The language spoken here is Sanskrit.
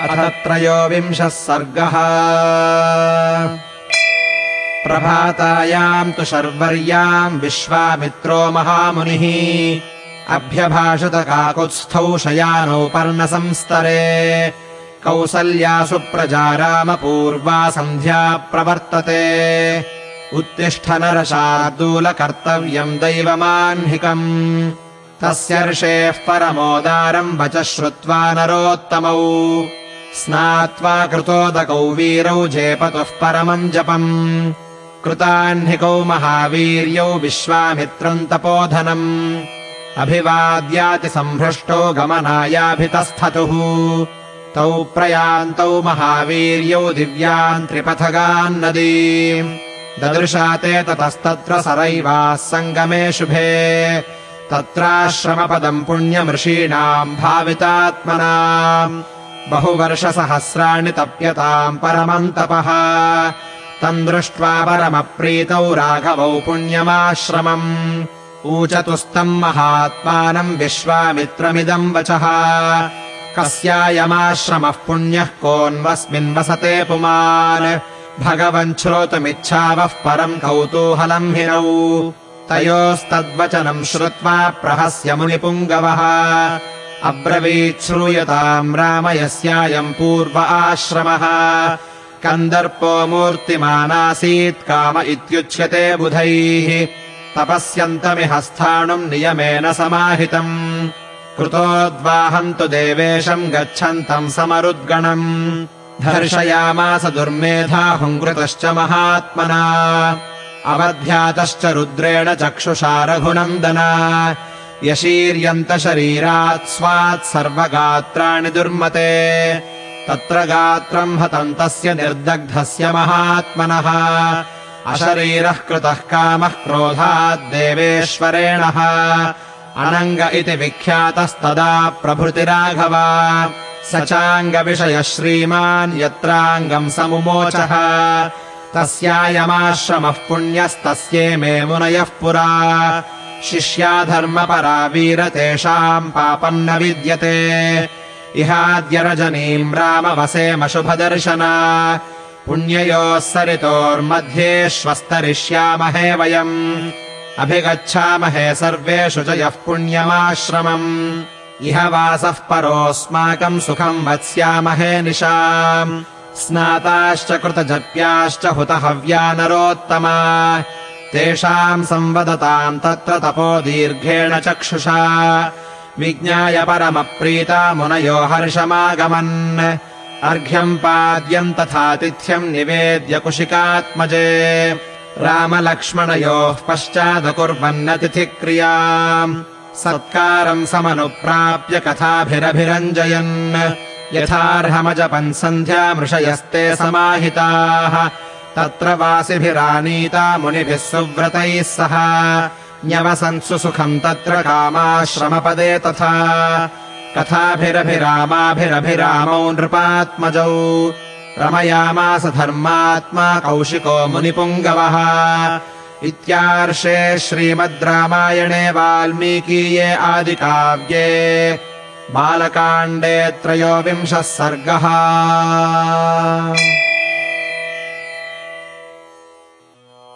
अथ त्रयोविंशः सर्गः। प्रभातायाम् तु शर्वर्याम् विश्वामित्रो महामुनिः। अभ्यभाषतकाकुत्स्थौ शयानौ पर्णसंस्तरे। कौसल्यासु प्रजारामपूर्वा सन्ध्या प्रवर्तते। उत्तिष्ठ नरशार्दूलकर्तव्यम् दैवमाह्निकम् तस्यर्षेः परमोदारम् वचः श्रुत्वा नरोत्तमौ स्नात्वा कृतोदकौ वीरौ जेपतुः परमम् जपम्। कृताह्निकौ महावीर्यौ विश्वामित्रम् तपोधनम्। अभिवाद्यातिसम्भृष्टौ गमनायाभितस्थतुः। तौ प्रयान्तौ महावीर्यौ दिव्यान् त्रिपथगान्नदी ददृशा ते ततस्तत्र सरैवाः सङ्गमे शुभे। तत्राश्रमपदम् पुण्यमृषीणाम् भावितात्मना बहुवर्षसहस्राणि तप्यताम् परमम् तपः। तम् दृष्ट्वा परमप्रीतौ राघवौ पुण्यमाश्रमम्। ऊचतुस्तम् महात्मानम् विश्वामित्रमिदम् वचः। कस्यायमाश्रमः पुण्यः कोऽन्वस्मिन् वसते पुमान्। भगवन् श्रोतुमिच्छावः परम् कौतूहलम् हिनौ। तयोस्तद्वचनम् श्रुत्वा प्रहस्य मुनिपुङ्गवः अब्रवीत् श्रूयताम् राम यस्यायम् पूर्व आश्रमः। कन्दर्पो मूर्तिमानासीत् काम इत्युच्यते बुधैः। तपस्यन्तमिह स्थाणुम् नियमेन समाहितम्। कृतोद्वाहम् तु देवेशम् गच्छन्तम् समरुद्गणम्। धर्षयामास दुर्मेधा हुङ्कृतश्च महात्मना। अवध्यातश्च रुद्रेण चक्षुषा रघुनन्दन यशीर्यन्त शरीरात् स्वात् सर्वगात्राणि दुर्मते। तत्र गात्रम् हतम् तस्य निर्दग्धस्य महात्मनः। अशरीरः कृतः कामः क्रोधाद्देवेश्वरेणः अनङ्ग इति विख्यातस्तदा प्रभृतिराघव। स चाङ्गविषयः श्रीमान् यत्राङ्गम् समुमोचः। तस्यायमाश्रमः पुण्यस्तस्ये मे मुनयः पुरा शिष्या धर्मपरा वीर तेषाम् पापम् न विद्यते। इहाद्य रजनीम् रामवसेमशुभदर्शना पुण्ययोः सरितोर्मध्ये श्वस्तरिष्यामहे वयम्। अभिगच्छामहे सर्वेषु च यः पुण्यमाश्रमम्। इह वासः परोऽस्माकम् सुखम् वत्स्यामहे निशाम्। स्नाताश्च कृतजप्याश्च हुतहव्या नरोत्तमा तेषाम् संवदताम् तत्र तपो दीर्घेण चक्षुषा। विज्ञाय परमप्रीता मुनयो हर्षमागमन्। अर्घ्यम् पाद्यम् तथातिथ्यम् निवेद्य कुशिकात्मजे। रामलक्ष्मणयोः पश्चादकुर्वन्नतिथिक्रियाम्। सत्कारम् समनुप्राप्य कथाभिरभिरञ्जयन्। यथार्हमजपन् सन्ध्यामृषयस्ते समाहिताः तत्र वासिभिरानीता मुनिभिः सुव्रतैः सह। न्यवसन्सु सुखम् तत्र कामाश्रमपदे तथा। कथाभिरभिरामाभिरभिरामौ नृपात्मजौ। रमयामास धर्मात्मा कौशिको मुनिपुङ्गवः। इत्यार्षे श्रीमद् रामायणे वाल्मीकीये आदिकाव्ये। बालकाण्डे त्रयोविंशः सर्गः